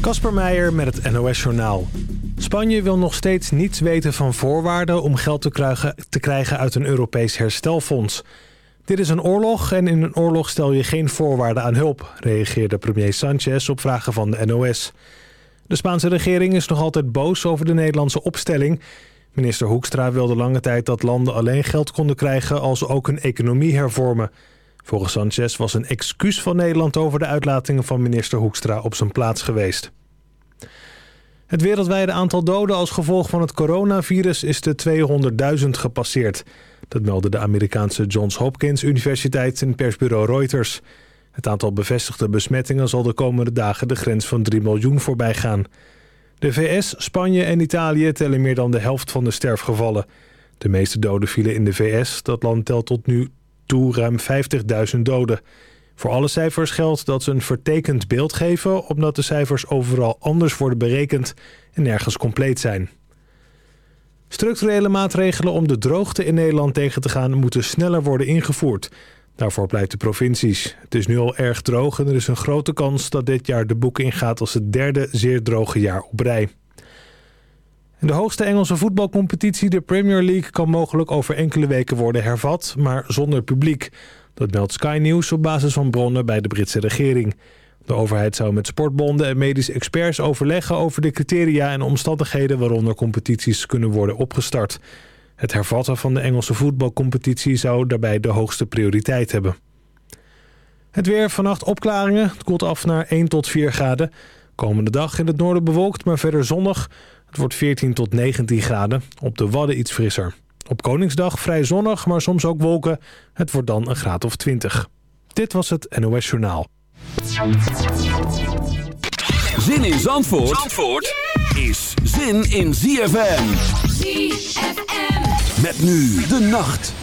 Kasper Meijer met het NOS-journaal. Spanje wil nog steeds niets weten van voorwaarden om geld te krijgen, te krijgen uit een Europees herstelfonds. Dit is een oorlog en in een oorlog stel je geen voorwaarden aan hulp, reageerde premier Sanchez op vragen van de NOS. De Spaanse regering is nog altijd boos over de Nederlandse opstelling. Minister Hoekstra wilde lange tijd dat landen alleen geld konden krijgen als ze ook hun economie hervormen. Volgens Sanchez was een excuus van Nederland over de uitlatingen van minister Hoekstra op zijn plaats geweest. Het wereldwijde aantal doden als gevolg van het coronavirus is de 200.000 gepasseerd. Dat meldde de Amerikaanse Johns Hopkins Universiteit en persbureau Reuters. Het aantal bevestigde besmettingen zal de komende dagen de grens van 3 miljoen voorbij gaan. De VS, Spanje en Italië tellen meer dan de helft van de sterfgevallen. De meeste doden vielen in de VS. Dat land telt tot nu toe ruim 50.000 doden. Voor alle cijfers geldt dat ze een vertekend beeld geven... omdat de cijfers overal anders worden berekend en nergens compleet zijn. Structurele maatregelen om de droogte in Nederland tegen te gaan... moeten sneller worden ingevoerd. Daarvoor pleit de provincies. Het is nu al erg droog en er is een grote kans dat dit jaar de boek ingaat... als het derde zeer droge jaar op rij. De hoogste Engelse voetbalcompetitie, de Premier League... kan mogelijk over enkele weken worden hervat, maar zonder publiek... Dat meldt Sky News op basis van bronnen bij de Britse regering. De overheid zou met sportbonden en medische experts overleggen over de criteria en omstandigheden waaronder competities kunnen worden opgestart. Het hervatten van de Engelse voetbalcompetitie zou daarbij de hoogste prioriteit hebben. Het weer vannacht opklaringen. Het koelt af naar 1 tot 4 graden. Komende dag in het noorden bewolkt, maar verder zonnig. Het wordt 14 tot 19 graden. Op de Wadden iets frisser. Op Koningsdag vrij zonnig, maar soms ook wolken. Het wordt dan een graad of 20. Dit was het NOS Journaal. Zin in Zandvoort, Zandvoort is zin in ZFM. ZFM. Met nu de nacht.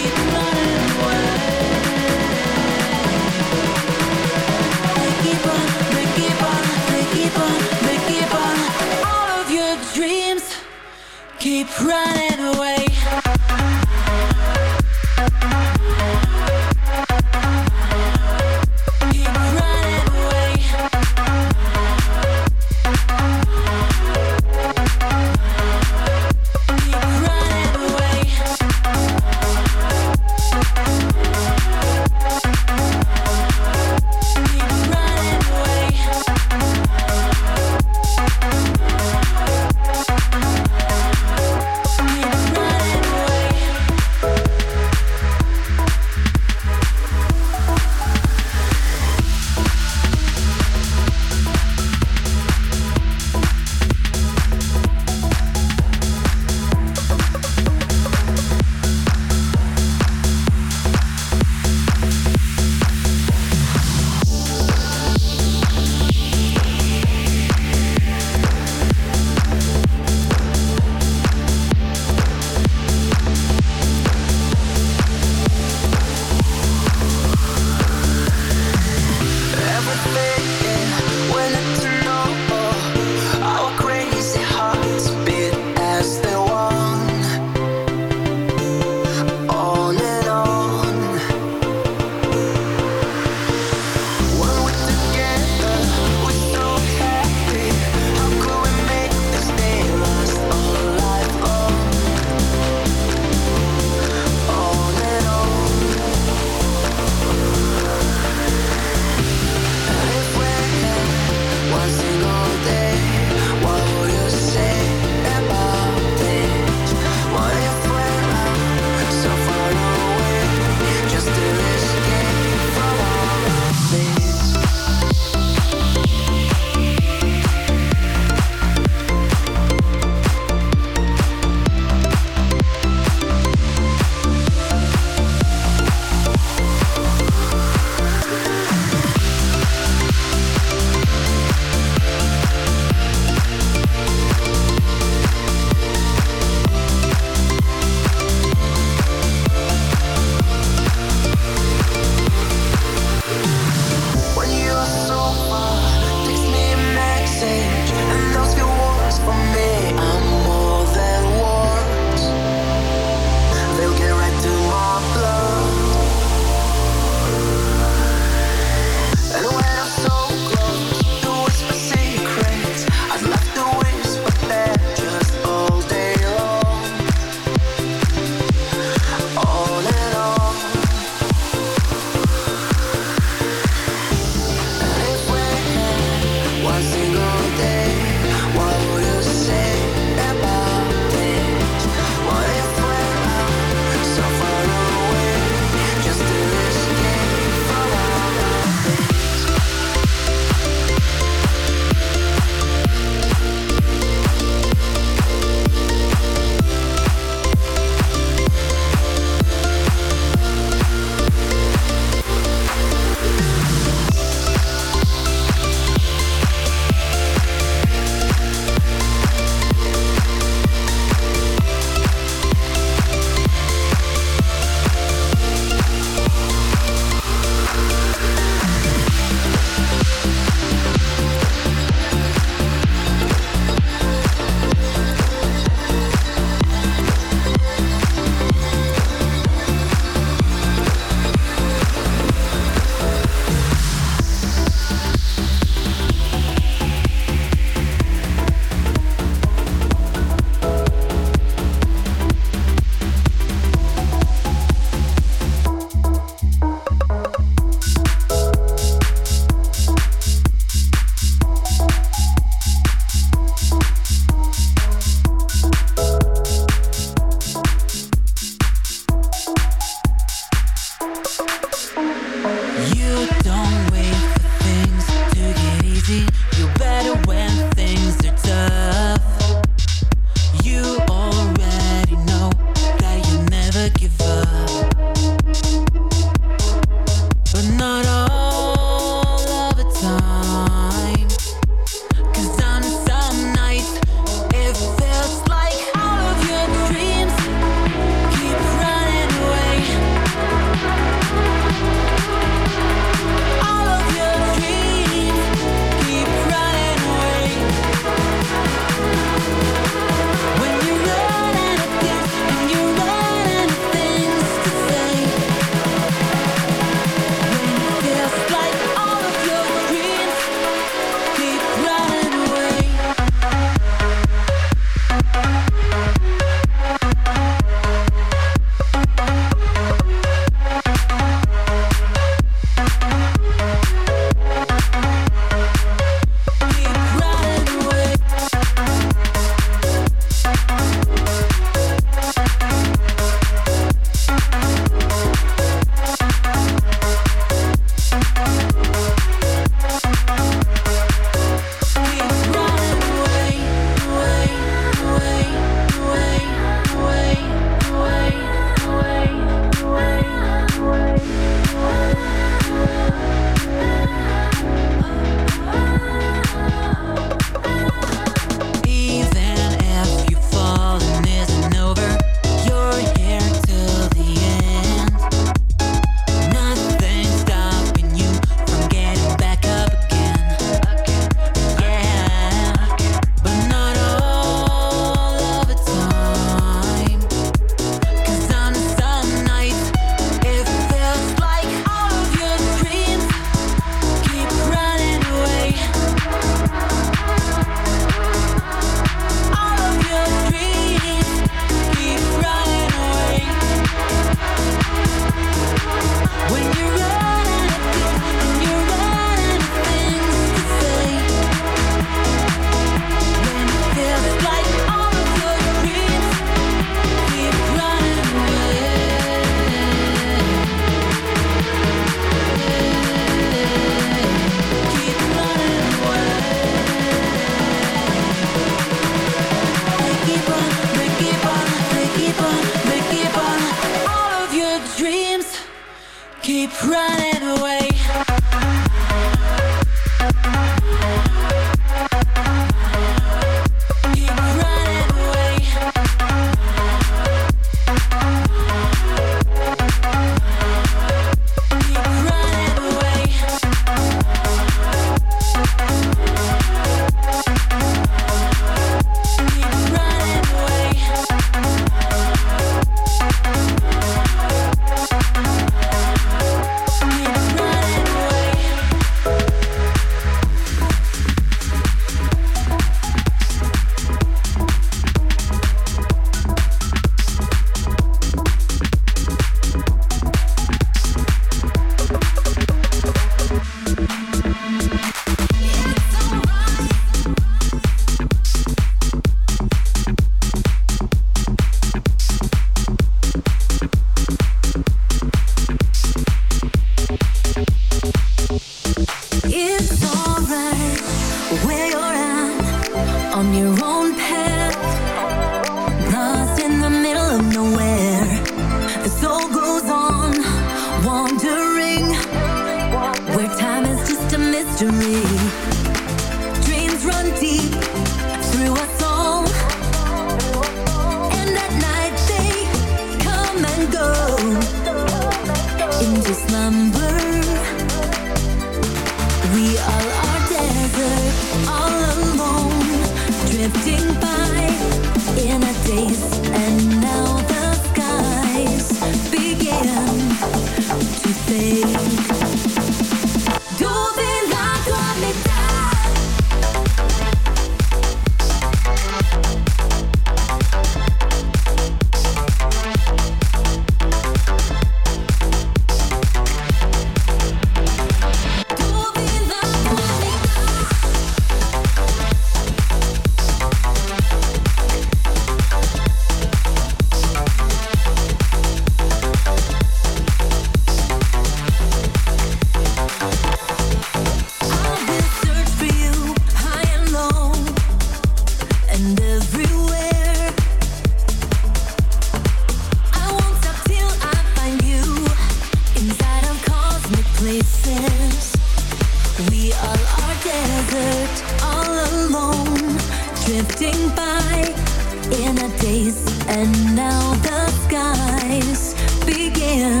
been a days, and now the skies begin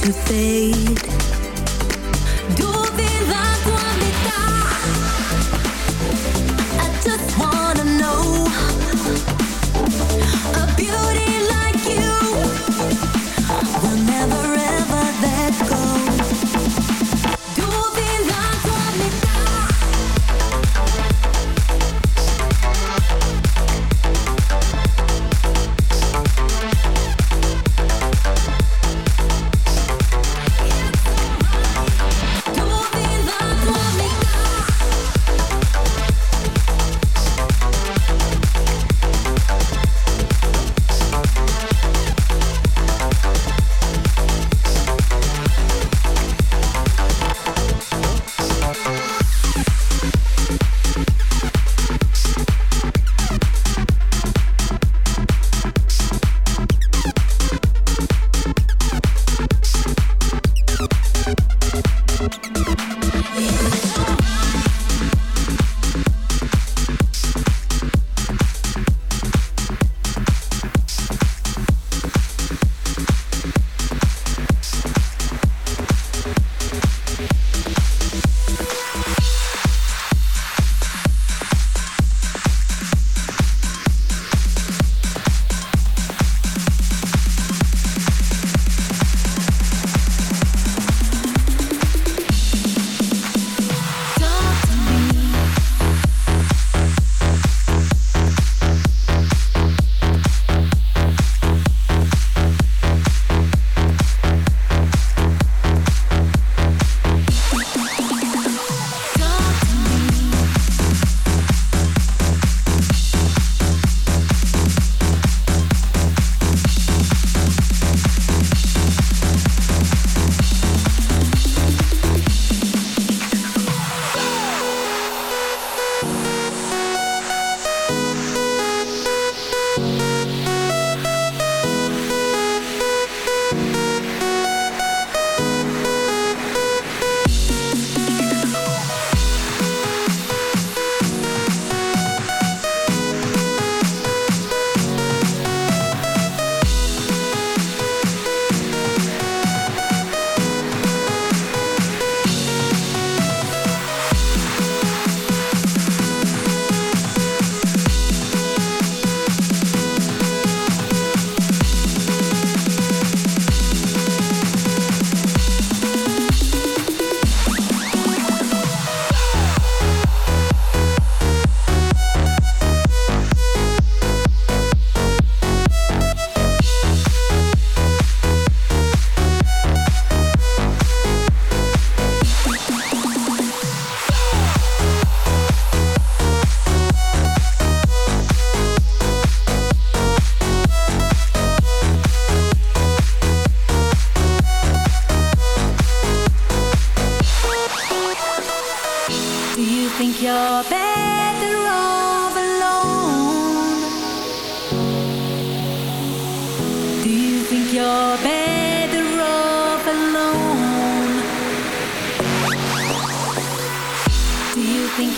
to fade.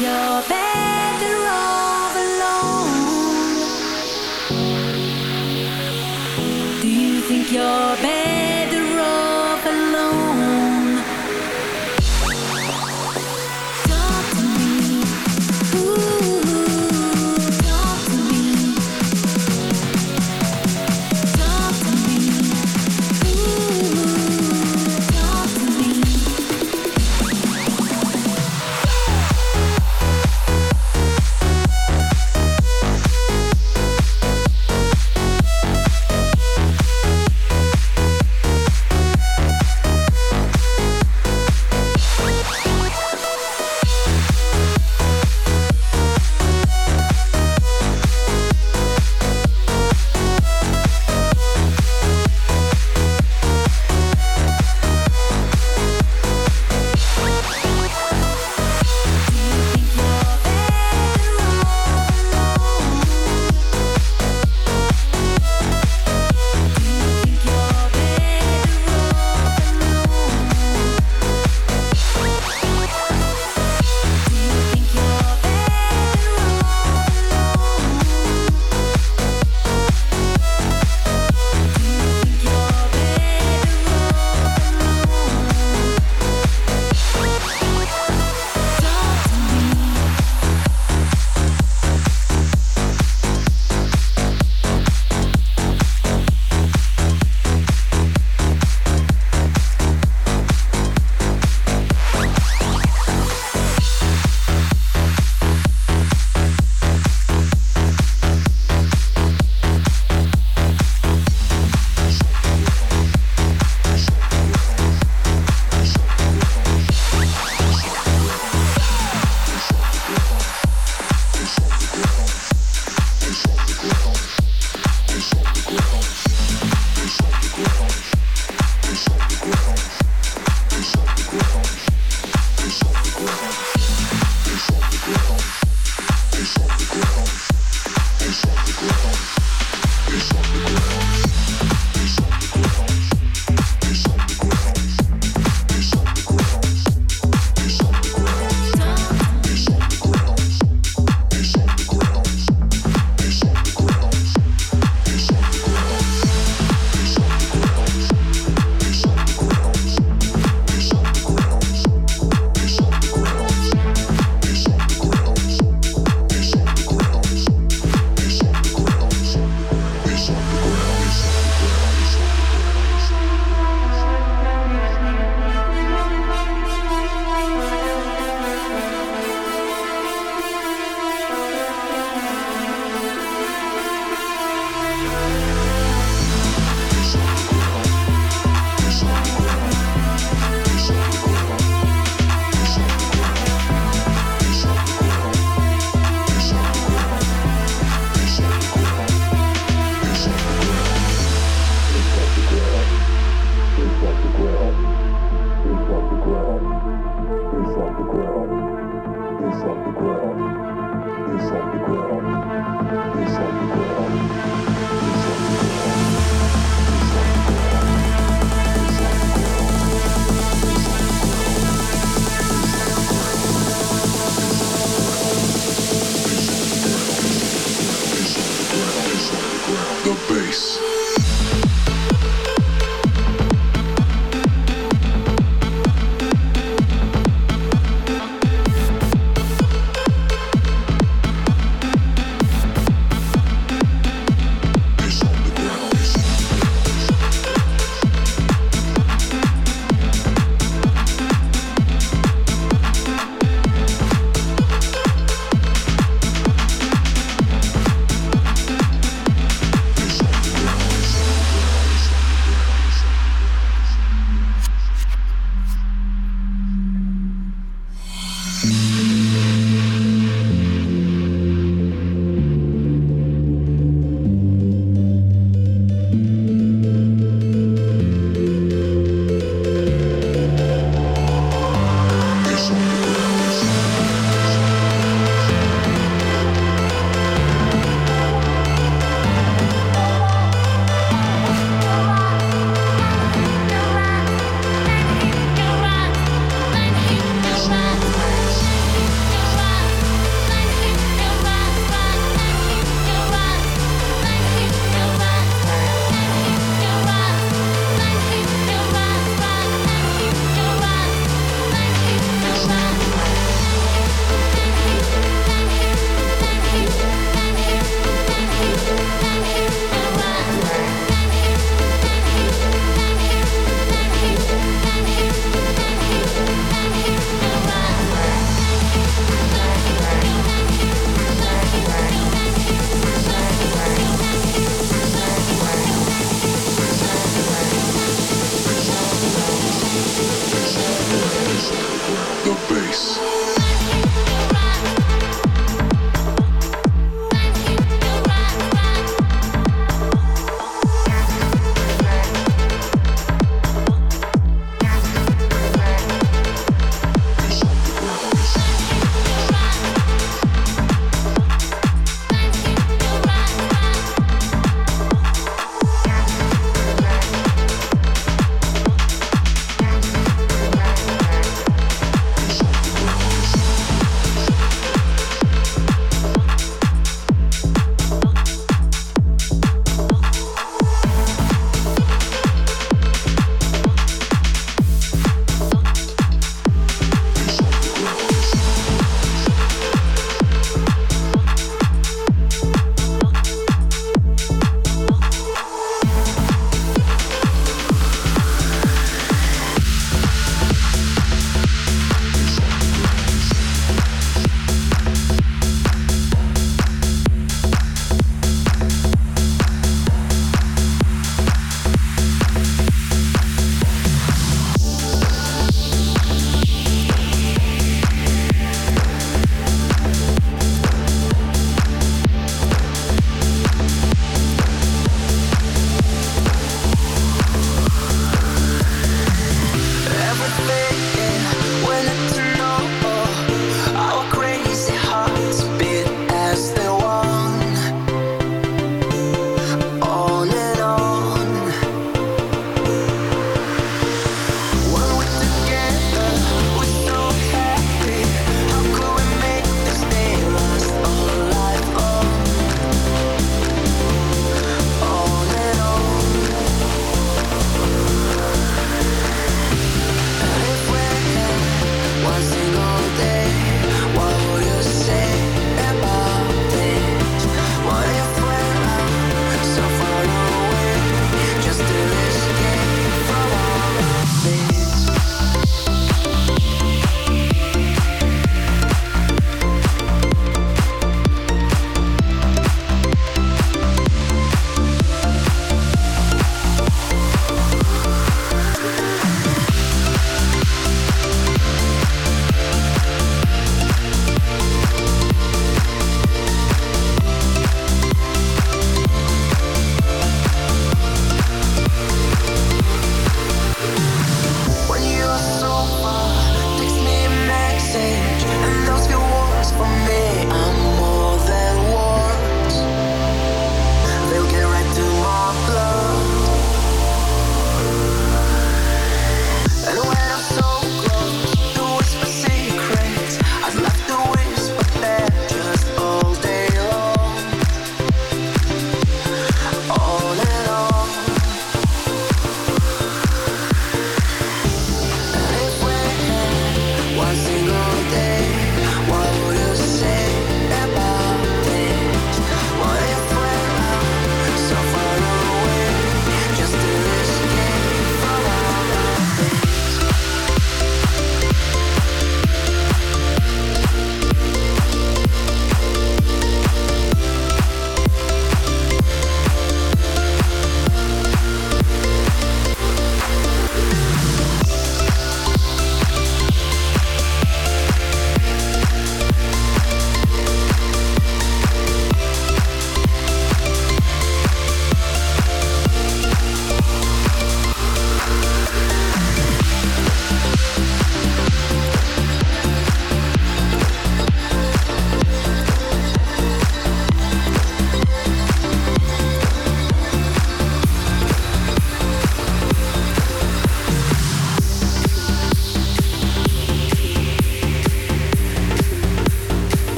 your bed.